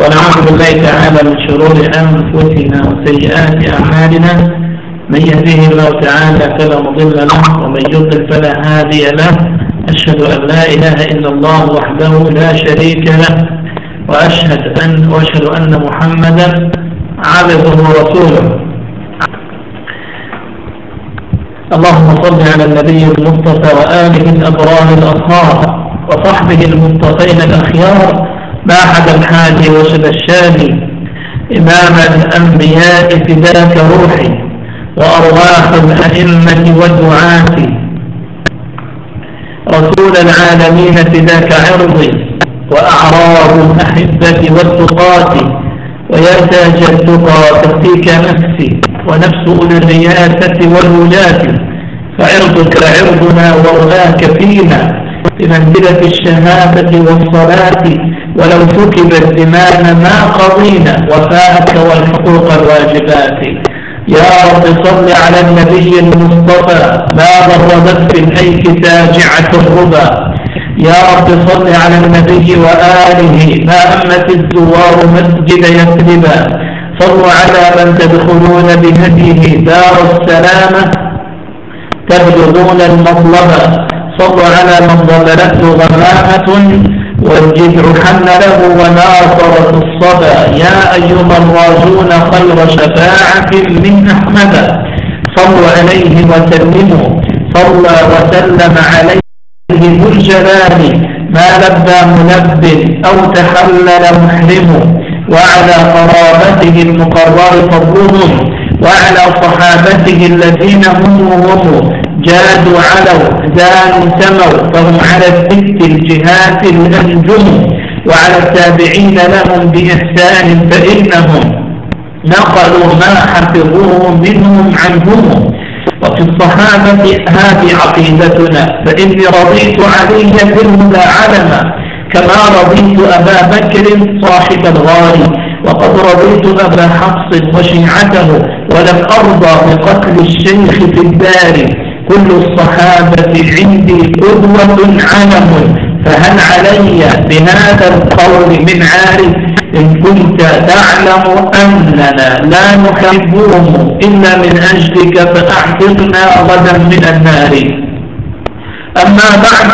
ونعوذ بالله تعالى من شرور أنفسنا وسيئات أعمالنا. من يهديه الله تعالى فلا مضل له ومن يضلل فلا هادي له. أشهد أن لا إله إلا الله وحده لا شريك له وأشهد أن, وأشهد أن محمدا عبده ورسوله. اللهم صل على النبي المصطفى وآله الأبرار الأطهار وصحبه المصطفين الأخيار باحد الحادي وشد الشادي إمام الأنبياء فداك روحي وأرواح الأئمة والدعاة. رسول العالمين فداك عرضي وأعراض الأحبة والتقاة ويا تاج التقى تفيك نفسي ونفس أولي الرياسة والولاة. فعرضك عرضنا ورآك فينا بمنزلة الشهادة والصلاة. ولو سكب الزمان ما قضينا وفاءك والحقوق الواجبات. يا رب صل على النبي المصطفى ما ضربت في الأيك ساجعة الربا. يا رب صل على النبي وآله ما أمت الزوار مسجد يثربا. صلوا على من تدخلون بهديه دار السلامة تبلغون المطلبة صلوا على من ضللته غمامة والجذع حن له وناصرة الصبا يا أيها الراجون خير شفاعة من أحمد. صلوا عليه وسلموا. صلى وسلم عليه ذو الجلال. ما لبى ملب أو تحلل محرم. وعلى قرابته المقرر فضلهم وعلى صحابته الذين هم هم جادوا علوا زانوا سموا فهم على الست الجهات الأنجم وعلى التابعين لهم بإحسان فإنهم نقلوا ما حفظوه منهم عنهم. وفي الصحابة هذه عقيدتنا فإني رضيت علي بالهدى علما كما رضيت أبا بكر صاحب الغار وقد رضيت أبا حفص وشيعته ولم أرضى بقتل الشيخ في الدار. كل الصحابة عندي قدوة علم. فهل علي بهذا القول من عارف إن كنت تعلم أننا لا نحبهم إلا من أجلك فأعتقنا غدا من النار. أما بعد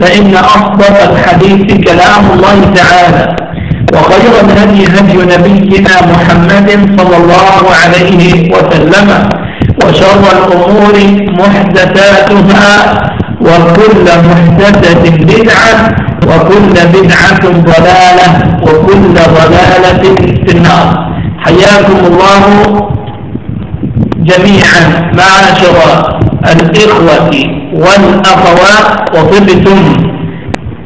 فإن أصدق الحديث كلام الله تعالى وخير الهدي هدي نبينا محمد صلى الله عليه وسلم. وشر الأمور محدثاتها وكل محدثة بدعة وكل بدعة ضلالة وكل ضلالة في النار. حياكم الله جميعا معاشر الإخوة والأخوات وطبتم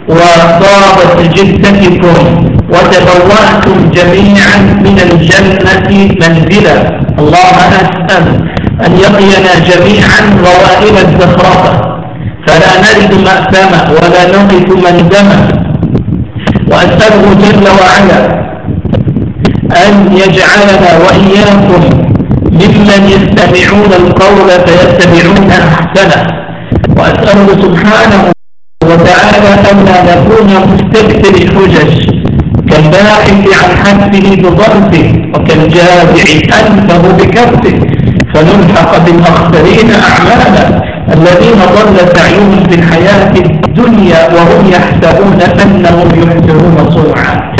وطابت جدتكم وتبوأتم جميعا من الجنة منزلا. الله أسأل أن يقينا جميعا روائل الزخرفة. فلا نرد مأثمة ولا نقف مندمة. وأسأله جل وعلا أن يجعلنا وإياكم ممن يستمعون القول فيتبعون أحسنه. وأسأله سبحانه وتعالى أن لا نكون مستكثر الحجج كالباحث عن حسه بضربه وكالجازع أنفه بكفه. فنلحق بالأخسرين أعمالا الذين ضل سعيهم في الحياة الدنيا وهم يحسبون أنهم يحسنون صنعا.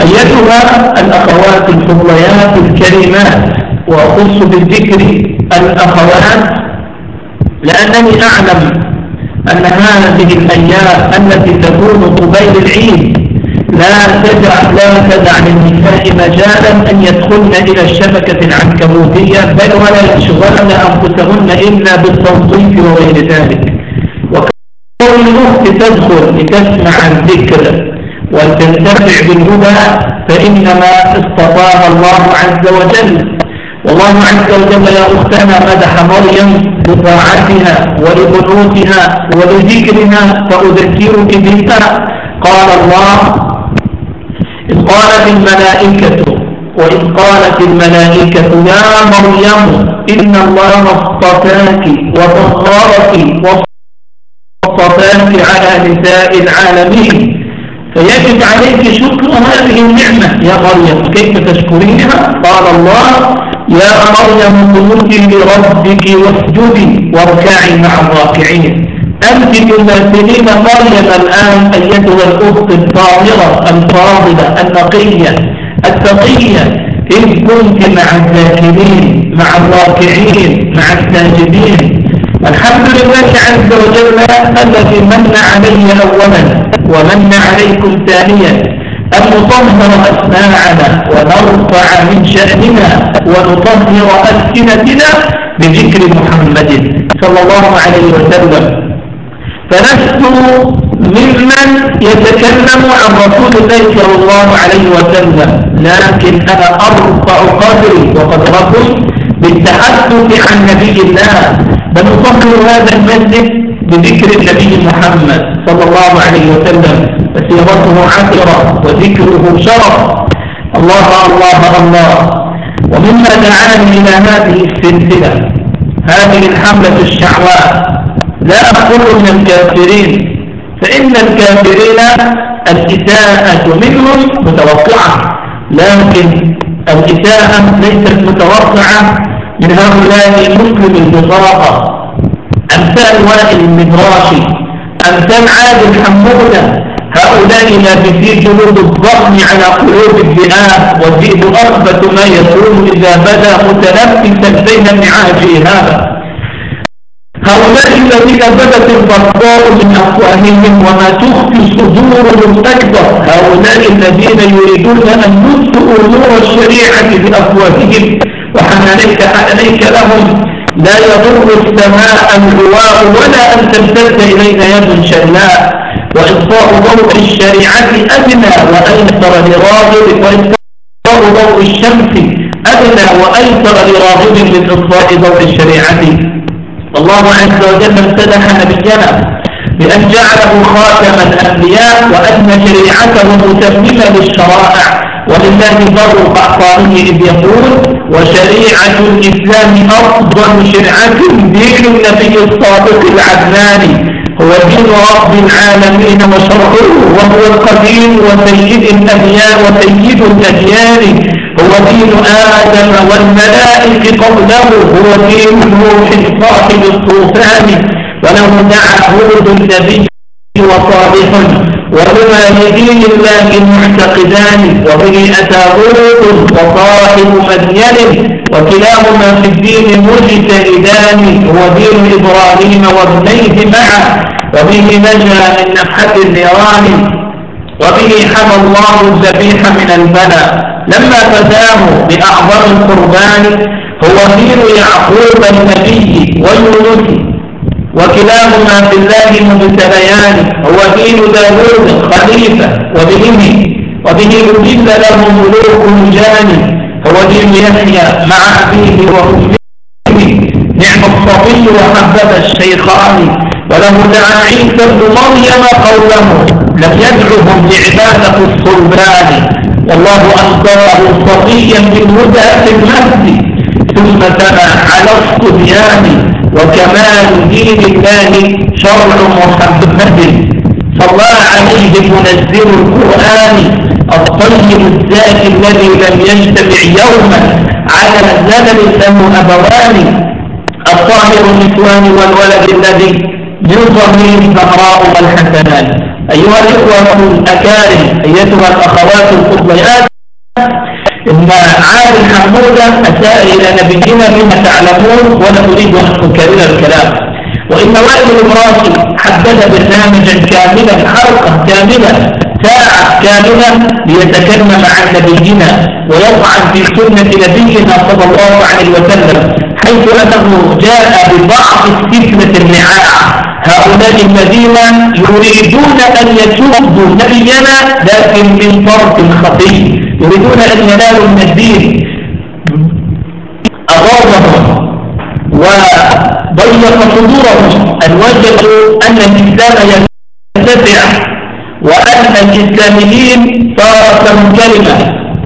أيتها الأخوات الفضليات الكريمات وأخص بالذكر الأخوات لأنني أعلم أن هذه الأيام التي تكون قبيل العيد لا تدع لا تدع للنساء مجالا أن يدخلن إلى الشبكة العنكبوتية بل ولا يشغلن أنفسهن إلا بالتوظيف وغير ذلك. وكون الأخت تدخل لتسمع الذكر وتنتفع بالهدى فإنما استطاع الله عز وجل. والله عز وجل يا أختنا مدح مريم بطاعتها ولبنوتها ولذكرها فأذكرك بها. قال الله قالت الملائكة وإذ قالت الملائكة يا مريم إن الله اصطفاك وطهرك واصطفاك على نساء العالمين فيجب عليك شكر هذه النعمة. يا مريم كيف تشكرينها؟ قال الله يا مريم قنوتي لربك واسجدي واركعي مع الراكعين. أنت تماثلين مريم الآن أيتها الأخت الطاهرة الفاضلة النقية. التقية إن كنت مع الذاكرين مع الراكعين مع الساجدين. الحمد لله عز وجل الذي من علي أولا ومن عليكم ثانيا. أن نطهر أسماعنا ونرفع من شأننا ونطهر ألسنتنا بذكر محمد صلى الله عليه وسلم. فلست ممن يتكلم عن رسول الله صلى الله عليه وسلم لكن أنا أرفع قدري وقدركم بالتحدث عن نبي الله. بنطهر هذا المسجد بذكر النبي محمد صلى الله عليه وسلم فسيرته عثرة وذكره شرف. الله الله الله. ومما دعاني إلى هذه السلسلة هذه الحملة الشعواء لا أقول من الكافرين فإن الكافرين الإساءة منهم متوقعة لكن الإساءة ليست متوقعة من هؤلاء المسلم البطاقة أمثال وائل المدراشي أمثال عادل حمودة هؤلاء لابسي جلود الضغم على قلوب الذئاب والذئب أربة ما يكون إذا بدا متنفسا بين النعاج هذا. هؤلاء الذين بدت البغضاء من أفواههم وما تخفي صدورهم أكبر هؤلاء الذين يريدون أن يطفئوا نور الشريعة بأفواههم وحنانيك حنانيك لهم لا يضر السماء الهواء ولا أن تمتد إلينا يد شلاء وإطفاء ضوء الشريعة أدنى وأيسر لراغب وإطفاء ضوء الشمس أدنى وأيسر لراغب من إطفاء ضوء الشريعة الله عز وجل امتدح نبينا بأن جعله خاتم الأنبياء وأن شريعته متممة للشرائع ولله بر قحطانه إذ يقول وشريعة الإسلام أفضل شرعة دين النبي الصادق العدناني. هو دين رب العالمين وشرعه وهو القديم وسيد الأديان وسيد الأديان. هو دين آدم والملائكة قبله هو دين نوح صاحب الطوفان وله دعا هود النبي وصالح وهما لدين الله معتقدان وبه أتى هود وصاحب مدين وكلاهما في الدين مجتهدان هو دين إبراهيم وابنيه معا وبه نجا من نفحة النيران وبه حمى الله الذبيح من البلاء لما فداه بأعظم القربان هو دين يعقوب النبي ويونس وكلاهما في الله مبتليان هو دين داوود خليفة وبه وبه أجل له ملوك جاني هو دين يحيى مع أبيه وأمه. نعم الصبي وحبب الشيخان. وله دعا عيسى ابن مريم قوله لم يدعهم لعبادة الصلبان. والله أنكره صفيا بالهدى في المهد. ثم تبع على الصبيان. وكمال دين الله شرع محمد. صلى عليه منزل القرآن الطيب الزاكي الذي لم يجتمع يوما على زمن له أبوان. الطاهر النسوان والولد الذي من ضمير الزهراء والحسنان أيها الإخوة الأكارم أيتها الأخوات الفضليات إن عاد حمودة أساء إلى نبينا بما تعلمون ولا أريد أن أكرر الكلام. وإن وائل الراسي حدد برنامجا كاملا حلقة كاملة ساعة كاملة ليتكلم عن نبينا ويطعن في سنة نبينا صلى الله عليه وسلم. حيث أنه جاء ببعض الفتنة الرعاع هؤلاء الذين يريدون أن يتوبوا نبينا لكن من طرف خطي يريدون أن ينالوا من الدين أغاظهم وضيق صدورهم. أن وجدوا أن الإسلام يتسع وأن الإسلاميين صارت كلمة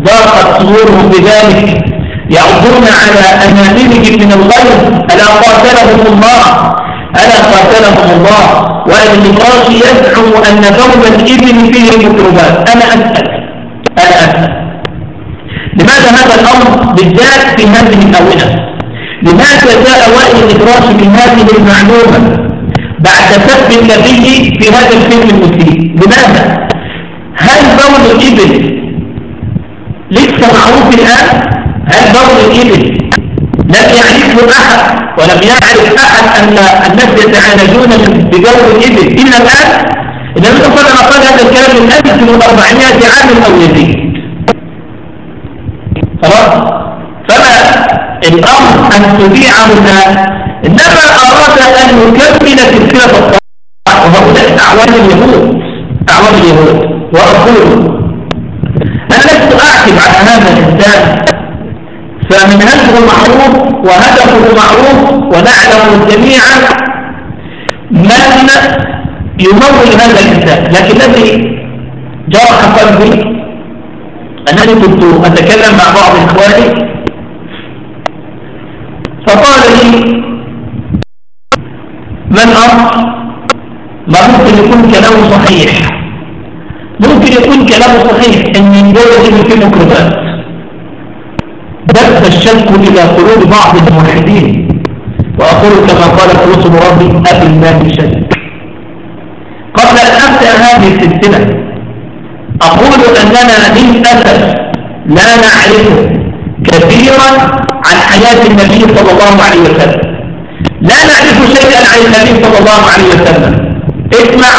ضاقت صدورهم بذلك. يعضون على أناملهم من الغيظ. ألا قاتلهم الله؟ ألا قاتلهم الله؟ وأن النقاش يزعم أن ثوب الإبل فيه ميكروبات أنا أسأل. أنا أسأل. لماذا هذا الأمر بالذات في هذه الأونة؟ لماذا جاء وائل الإدراج من هذه المعلومة بعد سب النبي في هذا الفيلم المسيء لماذا؟ هل بول الإبل لسه معروف الآن؟ هل بول الإبل لم يعرفه أحد ولم يعرف أحد أن الناس يتعالجون بجو الإبل إلا الآن؟ النبي صلى الله عليه وسلم قال هذا الكلام من 1400 عام أو يزيد. خلاص؟ فما الأمر أن تبيعه الآن إنما أراد أن يكمل سلسلة الطاعة وهؤلاء أعوان اليهود. أعوان اليهود. وأقول أنا لست أعتب على هذا الإنسان. فمنهجه معروف وهدفه معروف ونعلم جميعا من يمول هذا الإنسان. لكن الذي جرح قلبي أنني كنت أتكلم مع بعض إخواني فقال لي من أمر؟ ما ممكن يكون كلامه صحيح. ممكن يكون كلامه صحيح الدولة دي في ميكروبات بث الشك إلى قلوب بعض الموحدين وأقول كما قال فلوس ربي ابي الله شك قبل أن أبدأ هذه السلسلة أقول أننا للاسف لا نعرف كثيرا عن حياة النبي صلى الله عليه وسلم. لا نعرف شيئا عن النبي صلى الله عليه وسلم. اسمع.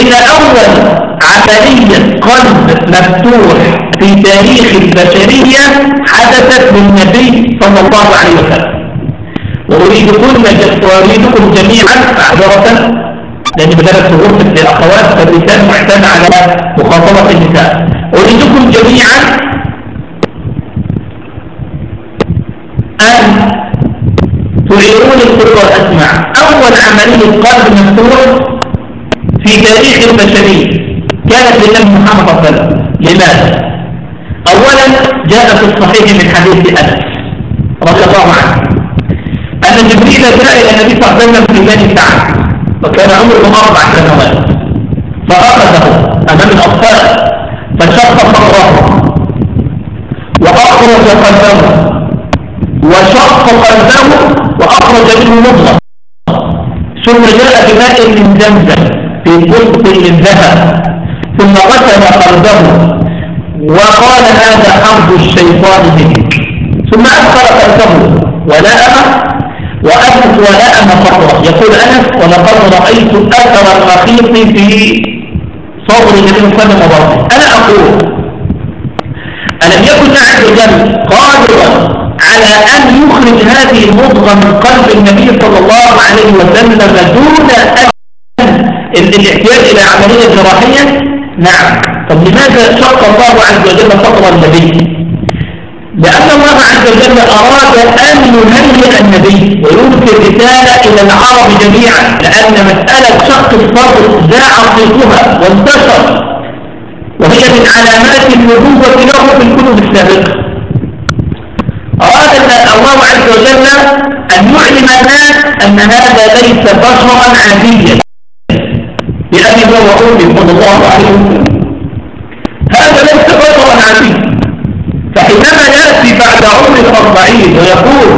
إن أول عملية قلب مفتوح في تاريخ البشرية حدثت للنبي صلى الله عليه وسلم. وأريدكم وأريدكم جميعا معذرة لأن بدأت غرفة الأخوات فالرسالة محتاج على مخاطبة النساء. أريدكم جميعا أن تعيرون القلوب وأسمع أول عملية قلب مفتوح في تاريخ البشرية كانت لله محمد صلى الله لماذا؟ أولا جاء في الصحيح من حديث أنس رضي الله عنه. أن جبريل جاء إلى النبي صلى الله عليه وسلم في بني سعد وكان عمره أربع سنوات. فأخذه أمام الأطفال فشق صدره وأخرج قلبه وشق قلبه وأخرج منه مضغة ثم جاء بماء من زمزم في بسط من ذهب. ثم غسل قلبه وقال هذا حرب الشيطان بك. ثم أدخل قلبه ولأم وأنس ولأم فطرة يقول أنس ولقد رأيت أثر المخيط في صدر النبي صلى الله عليه وسلم أنا أقول ألم يكن عز وجل قادرا على أن يخرج هذه المضغة من قلب النبي صلى الله عليه وسلم دون أن الاحتياج إلى عملية جراحية؟ نعم. طب لماذا شق الله عز وجل فطر النبي؟ لأن الله عز وجل أراد أن يهيئ النبي ويلقي الرسالة إلى العرب جميعا لأن مسألة شق الصدر ذاع صيتها وانتشر وهي من علامات النبوة له في الكتب السابقة. أراد الله عز وجل أن يعلم الناس أن هذا ليس بشرا عاديا. وأمي صلى الله عليه وسلم هذا ليس بشرا عاديا فحينما يأتي بعد عمر الأربعين ويقول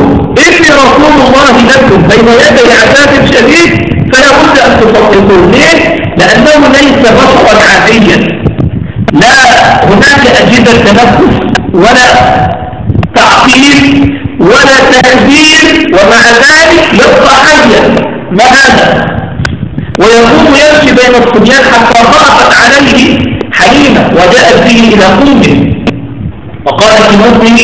إني رسول الله لكم بين يدي عذاب شديد فلا بد أن تصدقوا ليه؟ لأنه ليس بشرا عاديا. لا هناك أجهزة تنفس ولا تعطيل ولا تهدير ومع ذلك يبقى حيا. ما هذا؟ ويقوم يمشي بين الصبيان حتى ضغطت عليه حليمة وجاءت به إلى قومه. وقالت لمده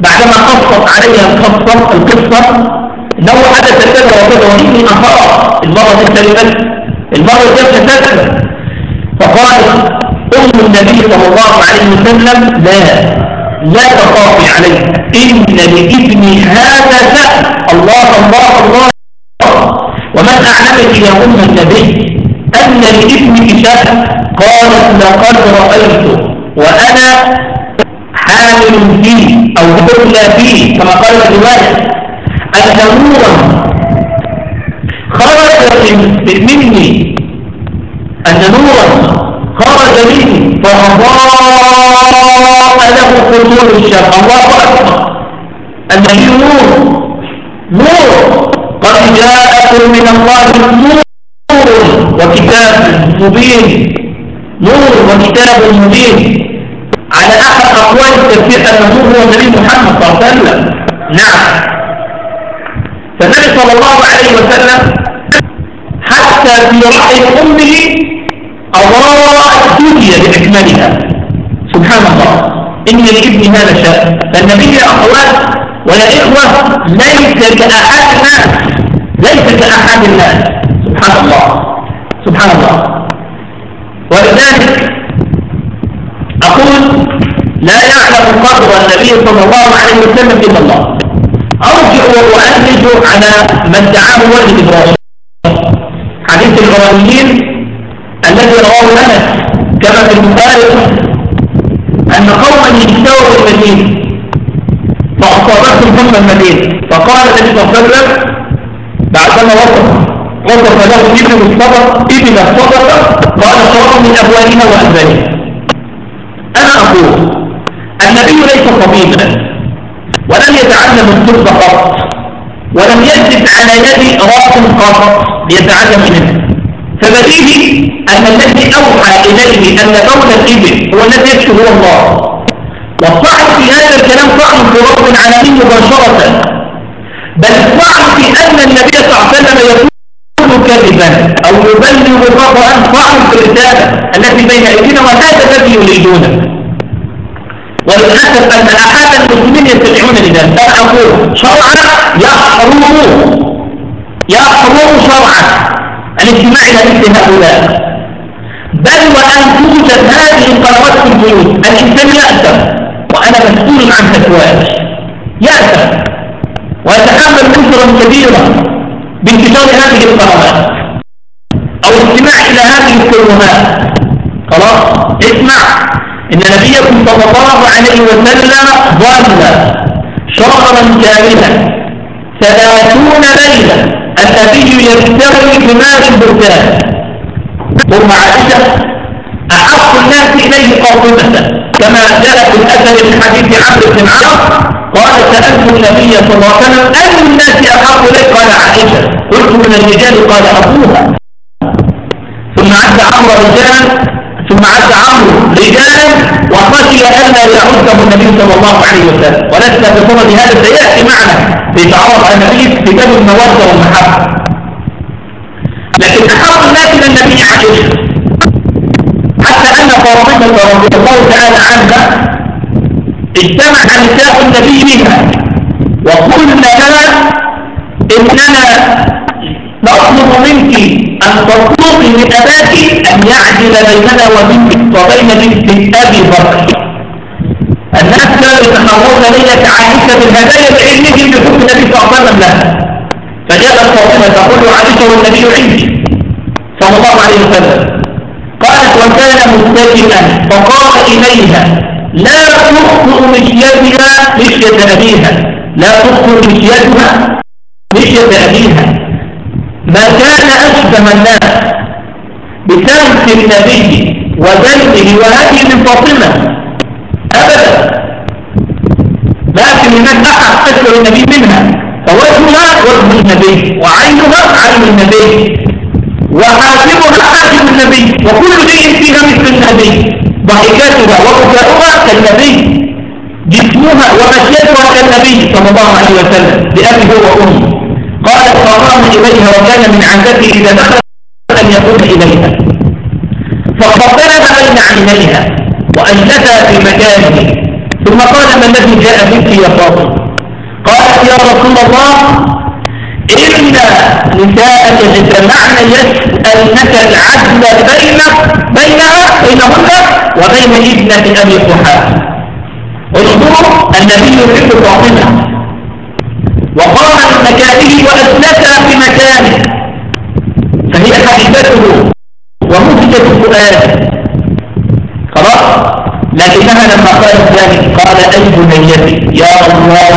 بعدما قصت عليها القصة القصة إنه حدث كذا وكذا واني اخاف المرة الثالثة المرة الثالثة فقالت أم النبي صلى الله عليه وسلم لا لا تخافي عليه إن لابني هذا شأن الله الله الله. ومن أعلمك يا أم النبي أن لابنك شأن قالت لقد رأيته وأنا حامل فيه أو هبلى فيه كما قال الرواية. أن نورا خرج مني. أن نورا خرج مني. فأضاء له قصور الشر الله. أكبر. النبي نور نور. قد جاءكم من الله نور وكتاب مبين. نور وكتاب مبين. على أحد أقوال التفسير أن النور هو النبي محمد صلى الله عليه وسلم. نعم. فالنبي صلى الله عليه وسلم حتى في رحم أمه أضاء الدنيا بأكملها. سبحان الله. إن لابن هذا شأن. فالنبي أخوات ويا إخوة ليس كأحدنا ليس كأحد الناس. سبحان الله. سبحان الله. ولذلك أقول لا يعلم قدر النبي صلى الله عليه وسلم إلا الله. أرجع وأنج على ما ادعاه والد إبراهيم. حديث الغراميين الذي رواه أنس كما في البخاري أن قوما اجتووا المدينة. فأصابتهم ثم المدينة. فقال النبي صلى الله عليه وسلم بعدما وصف وصف له ابن الصدق ابن الصدقة قال شرط من أبوالها وأبوالها أنا أقول النبي ليس طبيبا ولم يتعلم الطب قط ولم يجد على يد رأس قط ليتعلم منه. فبديهي أن الذي أوحى إليه أن قول الإبل هو الذي يكتب هو الله. والصعب في هذا الكلام طعن في رب العالمين مباشرة. بل الطعن في أن النبي صلى الله عليه وسلم يقول كذبا أو يبلغ خطأ طعن في الرسالة التي بين أيدينا وهذا الذي يريدونه. وللأسف أن أحد المسلمين يستطيعون لذلك أنا أقول شرعا يحرم يحرم شرعا. الاجتماع إلى مثل هؤلاء. بل وأن توجد هذه القنوات في البيوت الإنسان يأثم وأنا مسؤول عن فتواش يأثم ويتحمل أسرا كبيرة بانتشار هذه القنوات أو الاستماع إلى هذه الكلمات خلاص اسمع. إن نبيكم صلى الله عليه وسلم ظل شهرا كاملا ثلاثون ليلة النبي يستوي دماغ البركان ثم عائشة أحق الناس إليه قاطبة كما جاء في الأثر من حديث عبد بن عمرو قال سألت النبي صلى الله عليه وسلم أي الناس أحق إليه قال عائشة. قلت من الرجال قال أبوها. ثم عد عمرو رجال ثم عد عمرو رجالا وخشي الا يعده النبي صلى الله عليه وسلم. ولسنا بصدد هذا سياتي معنا في تعرض على النبي في كتاب الموده والمحبة. لكن احب الناس إلى النبي عائشة. حتى ان فاطمه رضي الله تعالى عنها اجتمع نساء النبي بها وقلنا لها إننا نطلب منك أن تطلبي من أباك أن يعدل بيننا وبينك وبين بنت أبي بكر. الناس كانوا يتحرون ليلة عائشة بالهدايا بعلمهم بحكم النبي صلى الله لها. فجاءت فاطمة تقول عائشة والنبي عندي. صلى الله عليه وسلم. قالت وكان متكئا فقال إليها. لا تخطئ مشيتها مشية أبيها. لا تخطئ مشيتها مشية أبيها. ما كان أشبه الناس بسمت النبي وزينه وهذه من فاطمة. أبدا. ما في هناك أحد أشبه النبي منها. فوجهها وجه النبي وعينها عين النبي. وحاكمها حاكم النبي وكل شيء فيها مثل النبي. ضحكاتها وبكاؤها كالنبي. جسمها ومشيتها كالنبي صلى الله عليه وسلم. بأبي هو وأمي. قالت فقام إليها وكان من عادته إذا دخل أن يقوم إليها. فاقترب بين عينيها وأجلسها في مكانه. ثم قال ما الذي جاء بك يا فاطمة؟ قالت يا رسول الله إن نساءك اجتمعن يسألنك العدل بين بينها بينهن وبين ابنة أبي قحافة انظروا النبي يحب فاطمة وقام من مكانه وأسلسها في مكانه. فهي حبيبته ومهجة الفؤاد خلاص؟ لكنها لما قالت ذلك قال أي بنيتي يا الله.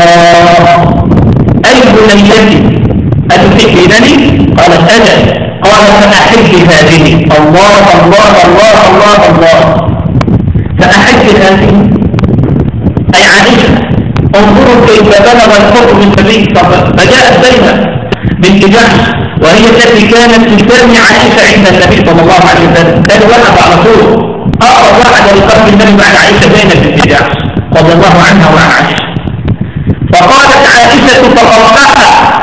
أي بنيتي أتفكرني قالت أجل قال فأحج هذه. الله الله الله الله الله. فأحج هذه. أي عائشة انظروا كيف بلغ الحكم النبي فجاءت زينب بنت جحش وهي التي كانت تسمي عائشة عند النبي صلى الله عليه وسلم. كان وقف على طول أقرب واحد لقلب النبي بعد عائشة زينب بنت جحش رضي الله عنها وعن عائشة فقالت عائشة فقرأها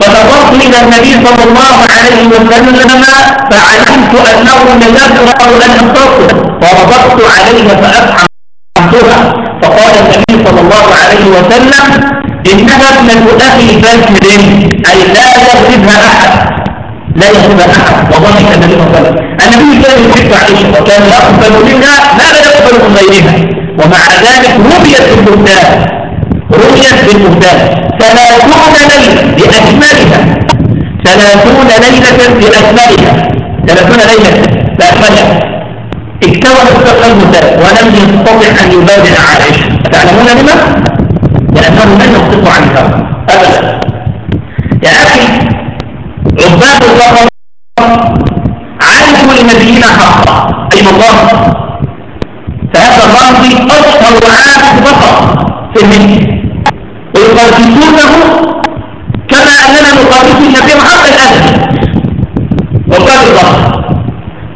فنظرت إلى النبي صلى الله عليه وسلم فعلمت أنه ليكره أن أنتصر فربطت عليها فأفحمتها فقال النبي صلى الله عليه وسلم إنها ابنة أخي بكر أي لا يغلبها أحد. لا يغلبها أحد. وضحك النبي صلى الله عليه وسلم. النبي كان يحب عائشة وكان يقبل منها ما لا يقبل من غيرها. ومع ذلك رميت بالبهتان رميت بالبهتان ثلاثون ليلة بأكملها ثلاثون ليلة بأكملها ثلاثون ليلة بأكملها اكتوى استقل المثال ولم يستطع أن يبادر عائشة تعلمون لما؟ لأنه لن يصدق عن الهوى أبدا. يا أخي عباد البقر عرفوا لنبينا حقا. أي الله فهذا الرمز أشهر عابد بقر في الهند ويقدسونه كما أننا نقدس النبي حق الأهل. وقال البقر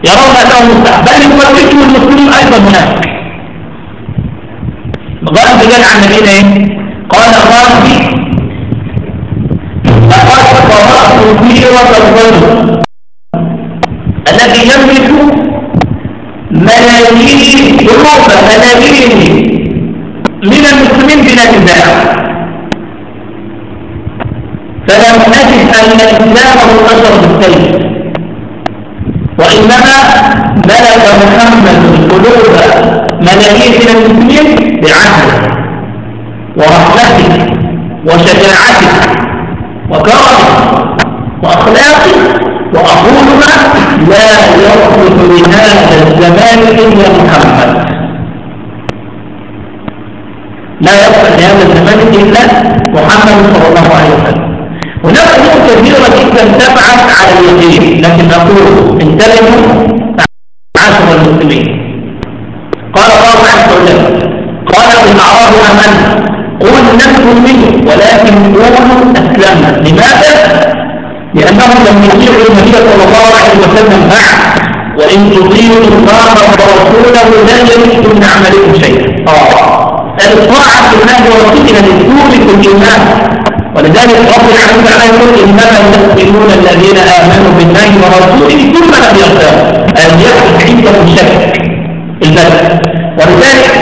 يرون أنه مستحب. بل يقدسه المسلمين أيضا هناك. غالب رجال عن نبينا إيه؟ قال الرازي. لقد قرأت سيرة الرجل الذي يملك ملايين قلوب ملايين من المسلمين بلا نزاع أن إسلامه نشر بالسيف. وإنما ملك محمد قلوب ملايين من المسلمين بعهده ورحمته وشجاعته وكرمه وأخلاقه وأقولها لا يصلح لهذا الزمان إلا محمد. لا يصلح لهذا الزمان إلا محمد صلى الله عليه وسلم. هناك أمور كثيرة جدا تبعث على اليقين لكن أقول انتبهوا عشر المسلمين. قال الله عز وجل قال إن أراه أمن قل نكن منه ولكن قولوا أسلمنا لماذا؟ لأنهم لم يطيعوا النبي صلى الله عليه وسلم بعد وإن تطيعوا الله ورسوله يجد من عملكم شيئا. آه. الطاعة في الله ورسوله لتورث الإيمان. ولذلك رب العالمين يقول إنما المؤمنون الذين آمنوا بالله ورسوله ثم لم يرتابوا أن يحدث عندهم شك البلد ولذلك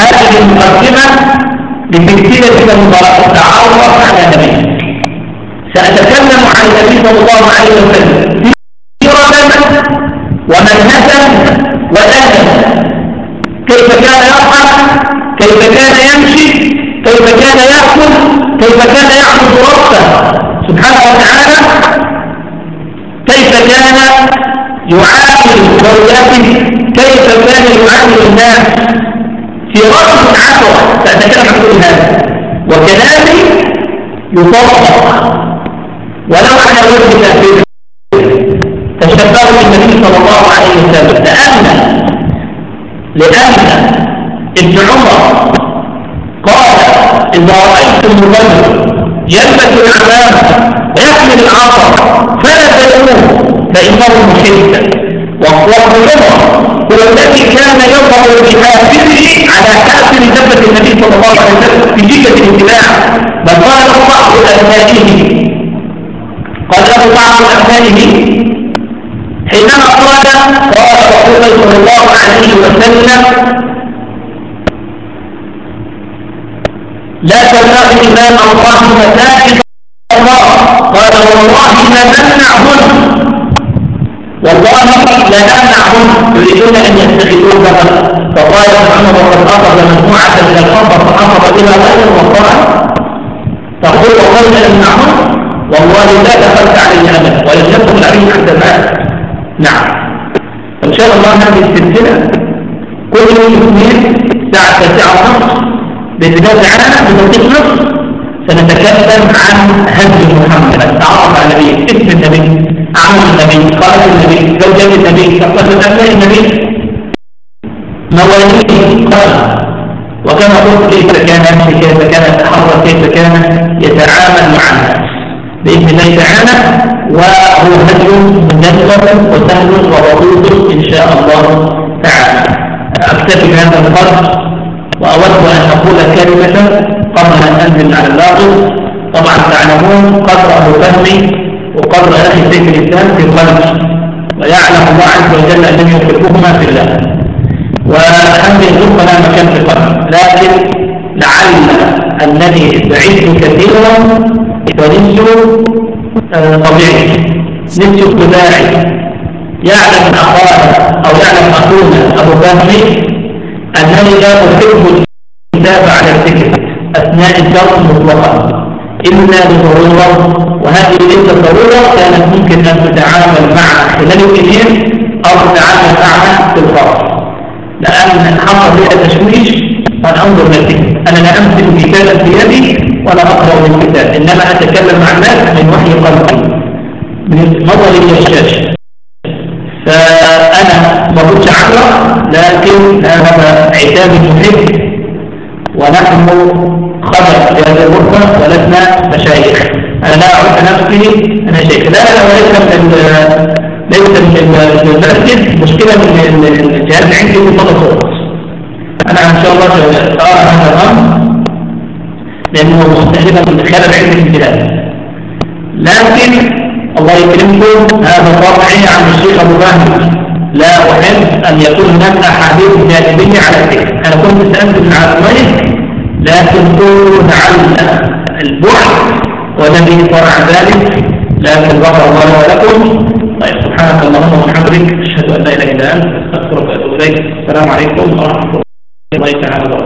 هذه المقدمة بسلسلة المتعرف على النبي سأتكلم عن النبي صلى الله عليه وسلم. سيرة ومنهجا وأهلا كيف كان يرحل كيف كان يمشي كيف كان يأكل كيف كان يعبد ربه سبحانه وتعالى؟ كيف كان يعامل زوجاته كيف كان يعامل الناس؟ في رأس عشرة سأتكلم عن كل هذا وكلامي يطبق. ولو على وجه تأثير تشبهوا بالنبي صلى الله عليه وسلم لأن لأن ابن عمر قال إذا رأيتم الرجل يلبس العمامة ويحمل العصا فلا تدعوه فإنه محب. وابن عمر هو الذي كان يظهر بحافظه على حافظ دبة النبي صلى الله عليه وسلم في جيدة الاتباع بل قال بعض أبنائه. قال له بعض أبنائه حينما قال قال رسول صلى الله عليه وسلم لا إمام الله مساجد الله قال والله ما نمنعهن والله لا نمنعهم يريدون أن يتخذوه مثلا فقال محمد وقد اخذ مجموعة من الخمر فاخذ بها غير وقال تقول والله لا نمنعهم والله لا دخلت عليه أبدا. ولم يدخل عليه حتى مات نعم. إن شاء الله هذه السلسلة كل يوم اثنين الساعة 9 ونص بإذن الله تعالى بتوقيت نصف سنتكلم عن هدي محمد. تعرف على النبي اسم النبي عمل النبي قال النبي زوجة النبي تقصد أبناء النبي. مواليه قال وكما قلت كيف كان كيف كان يتحرك كيف كان يتعامل مع الناس. بإذن الله تعالى وهو هدي مجدد وسهل وبسيط إن شاء الله تعالى. أكتفي بهذا القدر وأود أن أقول كلمة قبل أن أنزل على اللاغط طبعا تعلمون قدر فهمي وقدر أخي سيف الإسلام في القلب ويعلم الله عز وجل أنهم يحبهما في الله. والحمد لله لا مكان في القلب لكن لعل الذي بعيد كثيرا ونسي آه، طبيعي. نسي ابتداعي يعلم أخاه أو يعلم أخونا أبو فهمي أنني لا أحب الكتاب على الذكر. أثناء الدرس مطلقا. إلا لضرورة وهذه ليست ضرورة كانت ممكن أن تتعامل مع خلال الكثير أو تتعامل معها في الفرق لأن حصل لي تشويش وأنا أنظر أنا لا أمسك كتابا في يدي ولا أقرأ من الكتاب. إنما أتكلم مع الناس من وحي قلبي. من نظري إلى الشاشة فأنا ما كنتش أعرف لكن هذا عتاب محب ونحن خبر في هذه الغرفة ولسنا مشايخ. أنا لا أعرف نفسي أنا شيخ. لا لا وليس من ليس من المسجد. مشكلة من الجهاز عندي في صوت أنا إن شاء الله سأرى هذا الأمر لأنه مستهدفا من خلال علم البلاد لكن الله يكرمكم هذا طبعي عن الشيخ أبو فهمي لا أحب أن يكون هناك أحاديث جانبية على الذكر أنا كنت سألت من عالمين لكن قولوا لعل البعد والذي فرع ذلك لكن غفر الله ولكم طيب سبحانك اللهم وبحمدك أشهد أن لا إله إلا أنت أستغفرك وأتوب إليك. السلام عليكم ورحمة الله تعالى وبركاته.